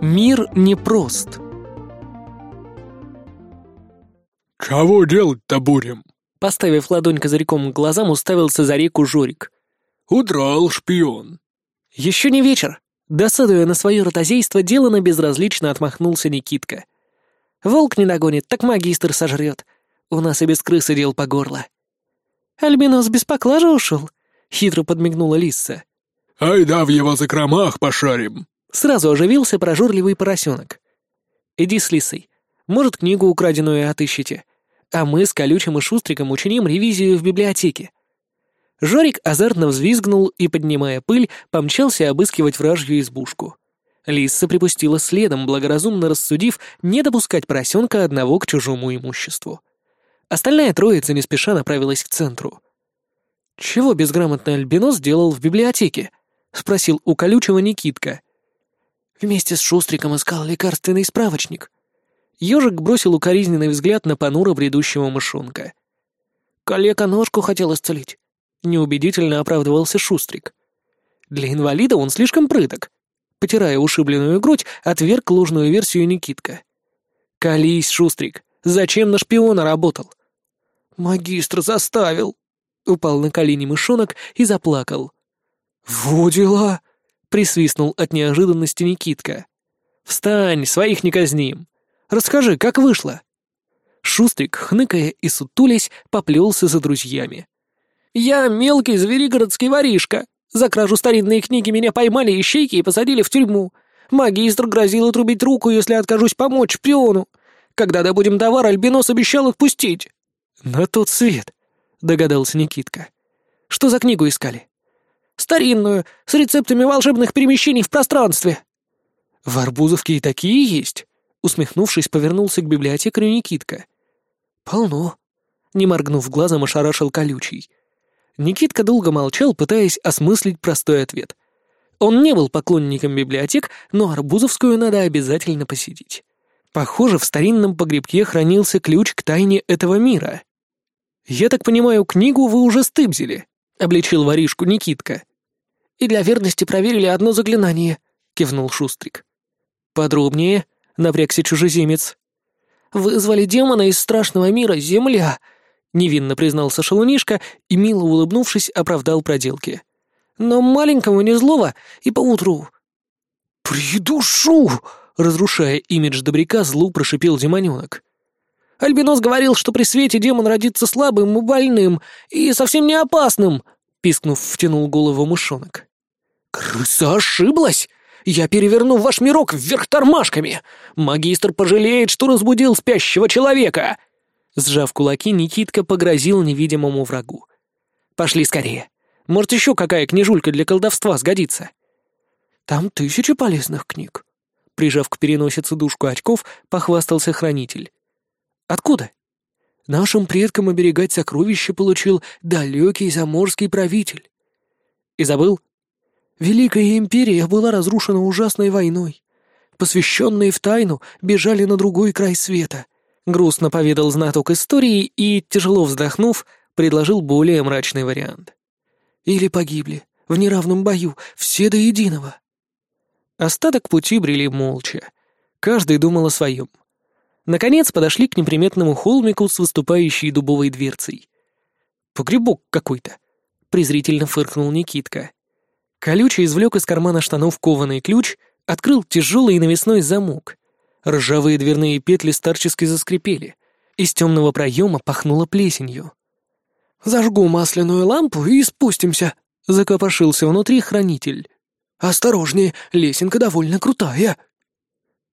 Мир непрост. «Чего делать-то будем?» Поставив ладонь козырьком к глазам, уставился за реку Жорик. «Удрал шпион». «Еще не вечер». Досадуя на свое ротозейство, делано безразлично отмахнулся Никитка. «Волк не догонит, так магистр сожрет. У нас и без крысы дел по горло». «Альбинос без поклажи ушел?» — хитро подмигнула Лисса. «Ай да в его закромах пошарим!» Сразу оживился прожорливый поросенок. «Иди с Лисой. Может, книгу украденную отыщите. А мы с Колючим и Шустриком учиним ревизию в библиотеке». Жорик азартно взвизгнул и, поднимая пыль, помчался обыскивать вражью избушку. Лисса припустила следом, благоразумно рассудив не допускать поросенка одного к чужому имуществу. Остальная троица не спеша направилась к центру. «Чего безграмотный альбинос делал в библиотеке?» — спросил у колючего Никитка. «Вместе с Шустриком искал лекарственный справочник». Ёжик бросил укоризненный взгляд на понуро бредущего мышонка. «Калека ножку хотел исцелить. Неубедительно оправдывался Шустрик. Для инвалида он слишком прыток. Потирая ушибленную грудь, отверг ложную версию Никитка. «Колись, Шустрик, зачем на шпиона работал?» «Магистр заставил!» Упал на колени мышонок и заплакал. «Во дела!» — присвистнул от неожиданности Никитка. «Встань, своих не казним! Расскажи, как вышло?» Шустрик, хныкая и сутулясь, поплелся за друзьями. «Я мелкий зверигородский воришка. За кражу старинной книги меня поймали ищейки и посадили в тюрьму. Магистр грозил отрубить руку, если откажусь помочь шпиону. Когда добудем товар, Альбинос обещал отпустить». «На тот свет», — догадался Никитка. «Что за книгу искали?» «Старинную, с рецептами волшебных перемещений в пространстве». «В Арбузовке и такие есть?» Усмехнувшись, повернулся к библиотекарю Никитка. «Полно», — не моргнув глазом, ошарашил колючий. Никитка долго молчал, пытаясь осмыслить простой ответ. Он не был поклонником библиотек, но Арбузовскую надо обязательно посетить. Похоже, в старинном погребке хранился ключ к тайне этого мира. «Я так понимаю, книгу вы уже стыбзили», — обличил воришку Никитка. «И для верности проверили одно заклинание», — кивнул Шустрик. «Подробнее», — напрягся чужеземец. «Вызвали демона из страшного мира Земля», — невинно признался шалунишка и, мило улыбнувшись, оправдал проделки. «Но маленькому не злого и поутру». «Придушу!» — разрушая имидж добряка, злу прошипел демоненок. «Альбинос говорил, что при свете демон родится слабым и больным, и совсем не опасным!» — пискнув, втянул голову мышонок. «Крыса ошиблась! Я переверну ваш мирок вверх тормашками! Магистр пожалеет, что разбудил спящего человека!» Сжав кулаки, Никитка погрозил невидимому врагу. «Пошли скорее. Может, еще какая книжулька для колдовства сгодится?» «Там тысячи полезных книг», — прижав к переносице дужку очков, похвастался хранитель. «Откуда?» «Нашим предкам оберегать сокровища получил далекий заморский правитель». «И забыл?» «Великая империя была разрушена ужасной войной. Посвященные в тайну бежали на другой край света — Грустно поведал знаток истории и, тяжело вздохнув, предложил более мрачный вариант. «Или погибли, в неравном бою, все до единого». Остаток пути брели молча. Каждый думал о своем. Наконец подошли к неприметному холмику с выступающей дубовой дверцей. «Погребок какой-то», — презрительно фыркнул Никитка. Колючий извлек из кармана штанов кованый ключ, открыл тяжелый навесной замок — Ржавые дверные петли старчески заскрипели. Из темного проема пахнуло плесенью. «Зажгу масляную лампу и спустимся», — закопошился внутри хранитель. «Осторожнее, лесенка довольно крутая».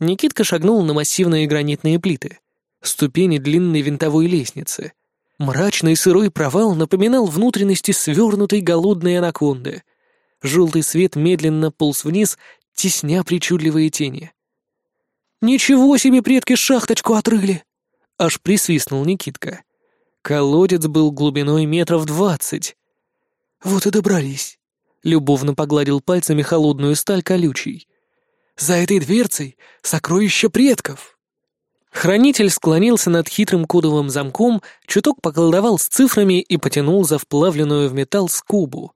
Никитка шагнул на массивные гранитные плиты. Ступени длинной винтовой лестницы. Мрачный сырой провал напоминал внутренности свернутой голодной анаконды. Желтый свет медленно полз вниз, тесня причудливые тени. «Ничего себе предки шахточку отрыли!» Аж присвистнул Никитка. Колодец был глубиной метров двадцать. «Вот и добрались», — любовно погладил пальцами холодную сталь колючей. «За этой дверцей сокровища предков!» Хранитель склонился над хитрым кодовым замком, чуток поколдовал с цифрами и потянул за вплавленную в металл скобу.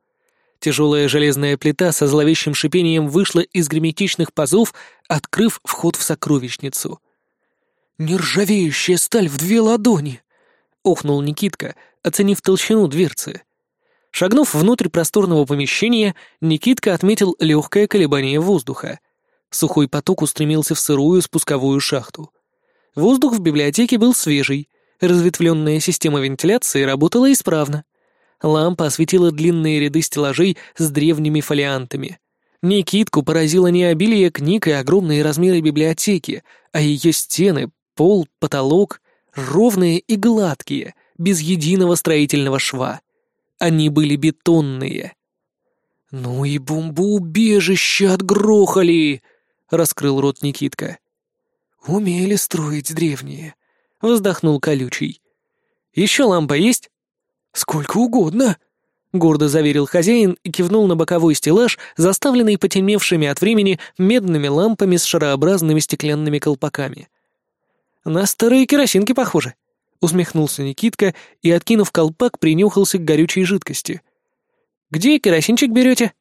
Тяжелая железная плита со зловещим шипением вышла из герметичных пазов, открыв вход в сокровищницу. «Нержавеющая сталь в две ладони!» — охнул Никитка, оценив толщину дверцы. Шагнув внутрь просторного помещения, Никитка отметил легкое колебание воздуха. Сухой поток устремился в сырую спусковую шахту. Воздух в библиотеке был свежий, разветвленная система вентиляции работала исправно. Лампа осветила длинные ряды стеллажей с древними фолиантами. Никитку поразило не обилие книг и огромные размеры библиотеки, а ее стены, пол, потолок, ровные и гладкие, без единого строительного шва. Они были бетонные. «Ну и бомбоубежище отгрохали!» — раскрыл рот Никитка. «Умели строить древние», — вздохнул колючий. «Еще лампа есть?» «Сколько угодно», — гордо заверил хозяин и кивнул на боковой стеллаж, заставленный потемневшими от времени медными лампами с шарообразными стеклянными колпаками. «На старые керосинки похоже», — усмехнулся Никитка и, откинув колпак, принюхался к горючей жидкости. «Где керосинчик берете?»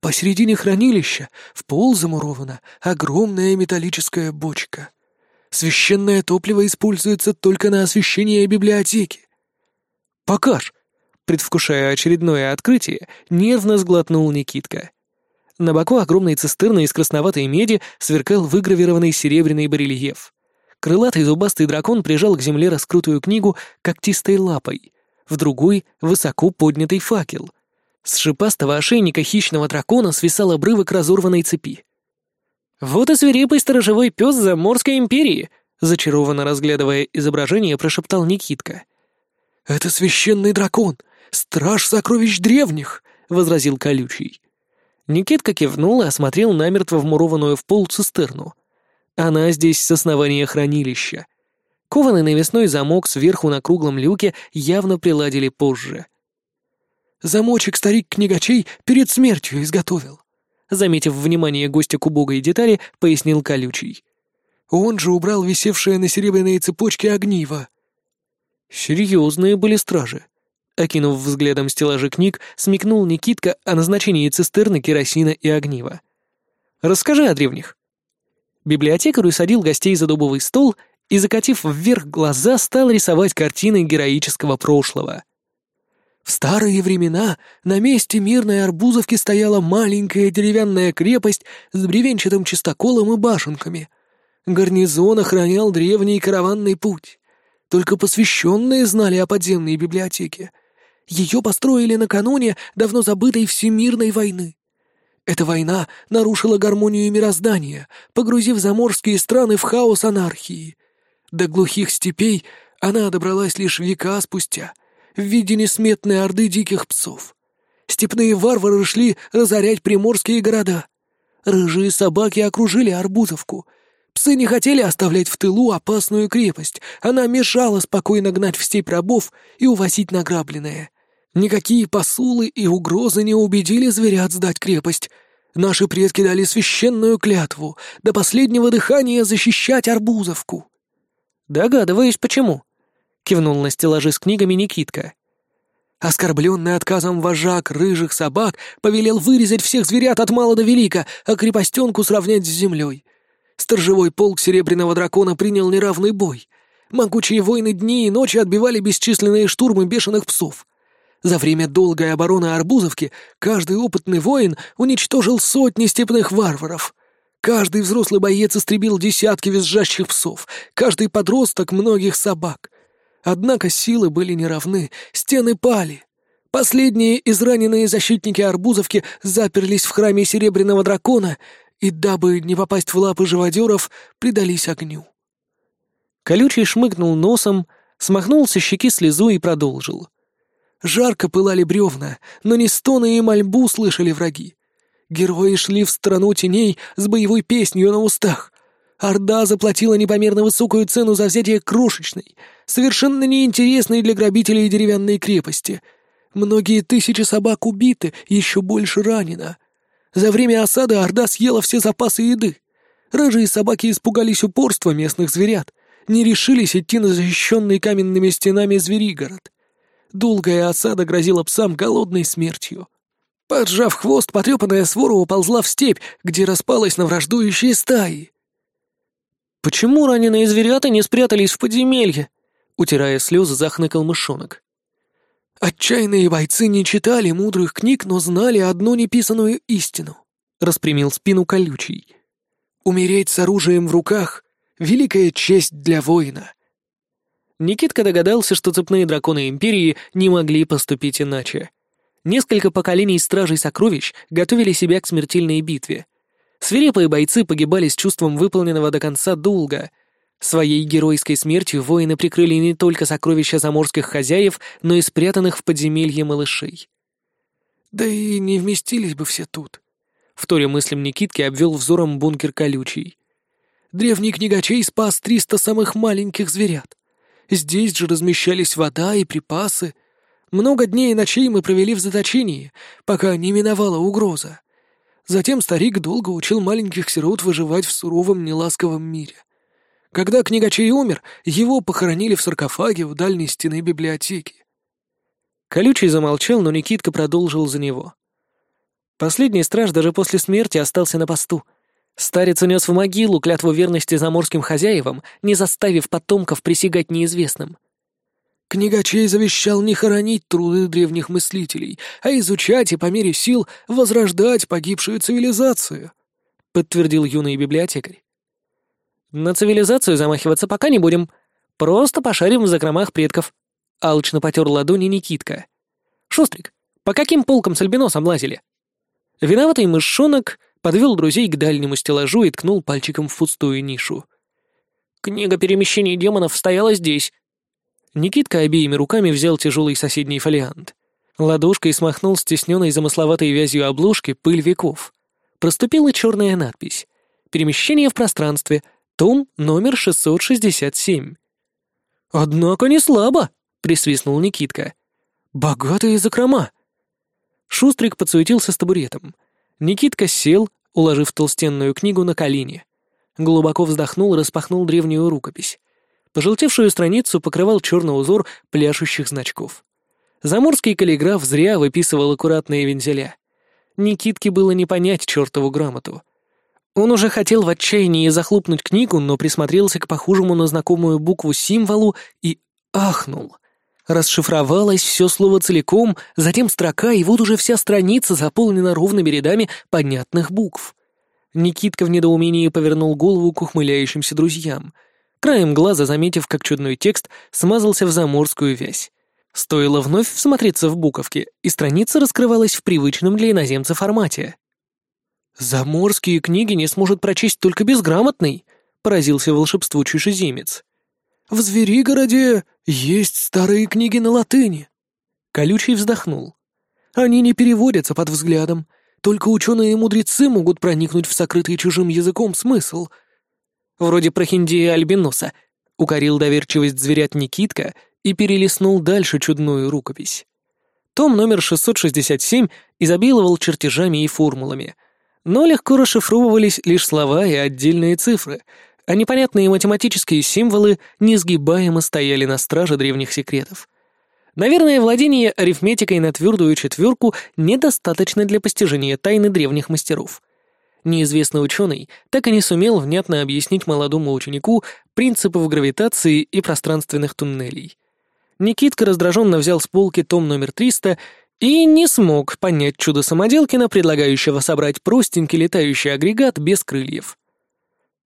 «Посередине хранилища, в пол замурована огромная металлическая бочка. Священное топливо используется только на освещение библиотеки. «Покаж!» Предвкушая очередное открытие, нервно сглотнул Никитка. На боку огромной цистерны из красноватой меди сверкал выгравированный серебряный барельеф. Крылатый зубастый дракон прижал к земле раскрутую книгу когтистой лапой, в другой — высоко поднятый факел. С шипастого ошейника хищного дракона свисал обрывок разорванной цепи. «Вот и свирепый сторожевой пес Заморской империи!» зачарованно разглядывая изображение, прошептал Никитка — «Это священный дракон, страж сокровищ древних», — возразил колючий. Никитка кивнул и осмотрел намертво вмурованную в пол цистерну. Она здесь с основания хранилища. Кованый навесной замок сверху на круглом люке явно приладили позже. «Замочек старик-книгачей перед смертью изготовил», — заметив внимание гостя к убогой детали, пояснил колючий. «Он же убрал висевшее на серебряной цепочке огниво». Серьезные были стражи. Окинув взглядом стеллажи книг, смекнул Никитка о назначении цистерны, керосина и огнива. «Расскажи о древних». Библиотекарь усадил гостей за дубовый стол и, закатив вверх глаза, стал рисовать картины героического прошлого. В старые времена на месте мирной Арбузовки стояла маленькая деревянная крепость с бревенчатым чистоколом и башенками. Гарнизон охранял древний караванный путь. Только посвященные знали о подземной библиотеке. Ее построили накануне давно забытой Всемирной войны. Эта война нарушила гармонию мироздания, погрузив заморские страны в хаос анархии. До глухих степей она добралась лишь века спустя, в виде несметной орды диких псов. Степные варвары шли разорять приморские города. Рыжие собаки окружили Арбузовку, Псы не хотели оставлять в тылу опасную крепость. Она мешала спокойно гнать в степь рабов и увозить награбленное. Никакие посулы и угрозы не убедили зверят сдать крепость. Наши предки дали священную клятву до последнего дыхания защищать Арбузовку. «Догадываюсь, почему», — кивнул на стеллажи с книгами Никитка. Оскорбленный отказом вожак рыжих собак повелел вырезать всех зверят от мала до велика, а крепостенку сравнять с землей. Сторожевой полк Серебряного Дракона принял неравный бой. Могучие войны дни и ночи отбивали бесчисленные штурмы бешеных псов. За время долгой обороны Арбузовки каждый опытный воин уничтожил сотни степных варваров. Каждый взрослый боец истребил десятки визжащих псов, каждый подросток — многих собак. Однако силы были неравны, стены пали. Последние израненные защитники Арбузовки заперлись в храме Серебряного Дракона и, дабы не попасть в лапы живодеров, предались огню. Колючий шмыгнул носом, смахнул со щеки слезу и продолжил. Жарко пылали бревна, но не стоны и мольбу слышали враги. Герои шли в страну теней с боевой песнью на устах. Орда заплатила непомерно высокую цену за взятие крошечной, совершенно неинтересной для грабителей деревянной крепости. Многие тысячи собак убиты, еще больше ранено. За время осады Орда съела все запасы еды. Рыжие собаки испугались упорства местных зверят, не решились идти на защищенный каменными стенами зверигород. Долгая осада грозила псам голодной смертью. Поджав хвост, потрепанная свора уползла в степь, где распалась на враждующие стаи. «Почему раненые зверята не спрятались в подземелье?» Утирая слезы, захныкал мышонок. «Отчаянные бойцы не читали мудрых книг, но знали одну неписанную истину», — распрямил спину колючий. «Умереть с оружием в руках — великая честь для воина». Никитка догадался, что цепные драконы Империи не могли поступить иначе. Несколько поколений стражей сокровищ готовили себя к смертельной битве. Свирепые бойцы погибали с чувством выполненного до конца долга — Своей геройской смертью воины прикрыли не только сокровища заморских хозяев, но и спрятанных в подземелье малышей. «Да и не вместились бы все тут», — вторя мыслям Никитки обвел взором бункер колючий. «Древний книгачей спас триста самых маленьких зверят. Здесь же размещались вода и припасы. Много дней и ночей мы провели в заточении, пока не миновала угроза. Затем старик долго учил маленьких сирот выживать в суровом неласковом мире. Когда книгачей умер, его похоронили в саркофаге у дальней стены библиотеки. Колючий замолчал, но Никитка продолжил за него. Последний страж даже после смерти остался на посту. Старец унес в могилу клятву верности заморским хозяевам, не заставив потомков присягать неизвестным. Книгачей завещал не хоронить труды древних мыслителей, а изучать и по мере сил возрождать погибшую цивилизацию, подтвердил юный библиотекарь. На цивилизацию замахиваться пока не будем. Просто пошарим в закромах предков. Алчно потер ладони Никитка. Шустрик, по каким полкам с альбиносом лазили? Виноватый мышонок подвел друзей к дальнему стеллажу и ткнул пальчиком в пустую нишу. Книга перемещений демонов стояла здесь. Никитка обеими руками взял тяжелый соседний фолиант. Ладошкой смахнул стесненной замысловатой вязью обложки пыль веков. Проступила черная надпись. «Перемещение в пространстве», том номер 667. «Однако не слабо», — присвистнул Никитка. «Богатые закрома». Шустрик подсуетился с табуретом. Никитка сел, уложив толстенную книгу на колени. Глубоко вздохнул и распахнул древнюю рукопись. Пожелтевшую страницу покрывал черный узор пляшущих значков. Заморский каллиграф зря выписывал аккуратные вензеля. Никитке было не понять чертову грамоту — он уже хотел в отчаянии захлопнуть книгу, но присмотрелся к похожему на знакомую букву символу и ахнул. Расшифровалось все слово целиком, затем строка, и вот уже вся страница заполнена ровными рядами понятных букв. Никитка в недоумении повернул голову к ухмыляющимся друзьям, краем глаза заметив, как чудной текст смазался в заморскую вязь. Стоило вновь всмотреться в буковки, и страница раскрывалась в привычном для иноземца формате. «Заморские книги не сможет прочесть только безграмотный», — поразился волшебству чужеземец. «В Зверигороде есть старые книги на латыни». Колючий вздохнул. «Они не переводятся под взглядом. Только ученые и мудрецы могут проникнуть в сокрытый чужим языком смысл». «Вроде прохиндея альбиноса», — укорил доверчивость зверят Никитка и перелистнул дальше чудную рукопись. Том номер 667 изобиловал чертежами и формулами — но легко расшифровывались лишь слова и отдельные цифры, а непонятные математические символы несгибаемо стояли на страже древних секретов. Наверное, владение арифметикой на твердую четверку недостаточно для постижения тайны древних мастеров. Неизвестный ученый так и не сумел внятно объяснить молодому ученику принципов гравитации и пространственных туннелей. Никитка раздраженно взял с полки том номер 300 и не смог понять чудо самоделкина, предлагающего собрать простенький летающий агрегат без крыльев.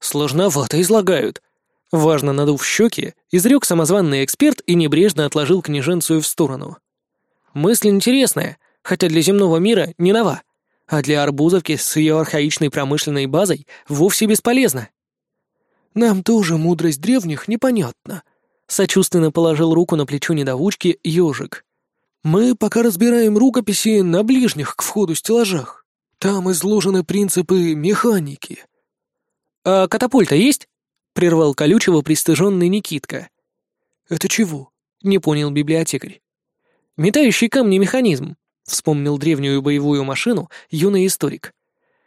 «Сложновато излагают», — важно надув щеки, изрек самозванный эксперт и небрежно отложил княженцию в сторону. «Мысль интересная, хотя для земного мира не нова, а для Арбузовки с ее архаичной промышленной базой вовсе бесполезна». «Нам тоже мудрость древних непонятна», — сочувственно положил руку на плечо недовучки ежик. Мы пока разбираем рукописи на ближних к входу стеллажах. Там изложены принципы механики. А катапульта есть? Прервал колючего пристыженный Никитка. Это чего? Не понял библиотекарь. Метающий камни механизм, вспомнил древнюю боевую машину юный историк.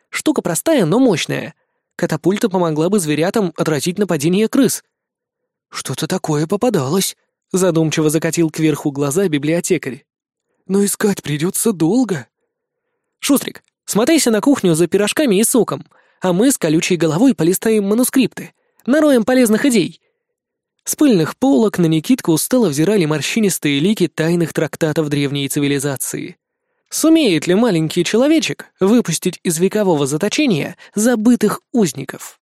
Штука простая, но мощная. Катапульта помогла бы зверятам отразить нападение крыс. Что-то такое попадалось, Задумчиво закатил кверху глаза библиотекарь. «Но искать придется долго». Шустрик, смотайся на кухню за пирожками и соком, а мы с колючей головой полистаем манускрипты, нароем полезных идей. С пыльных полок на Никитку устало взирали морщинистые лики тайных трактатов древней цивилизации. Сумеет ли маленький человечек выпустить из векового заточения забытых узников?